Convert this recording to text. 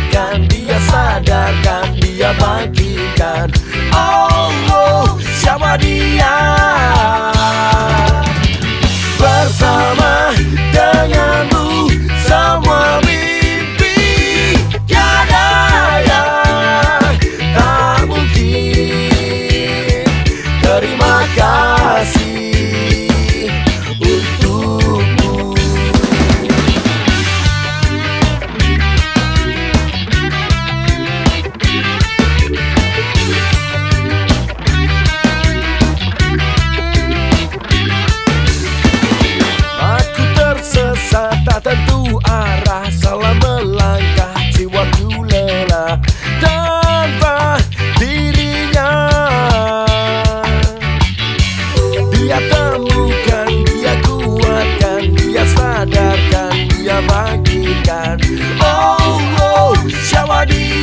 ingatkan Dia sadarkan Dia bangkitkan Allah oh, oh, siapa dia? Bersama denganmu Semua mimpi Tiada yang Tak mungkin. Terima kasih can. Oh, oh, shower these.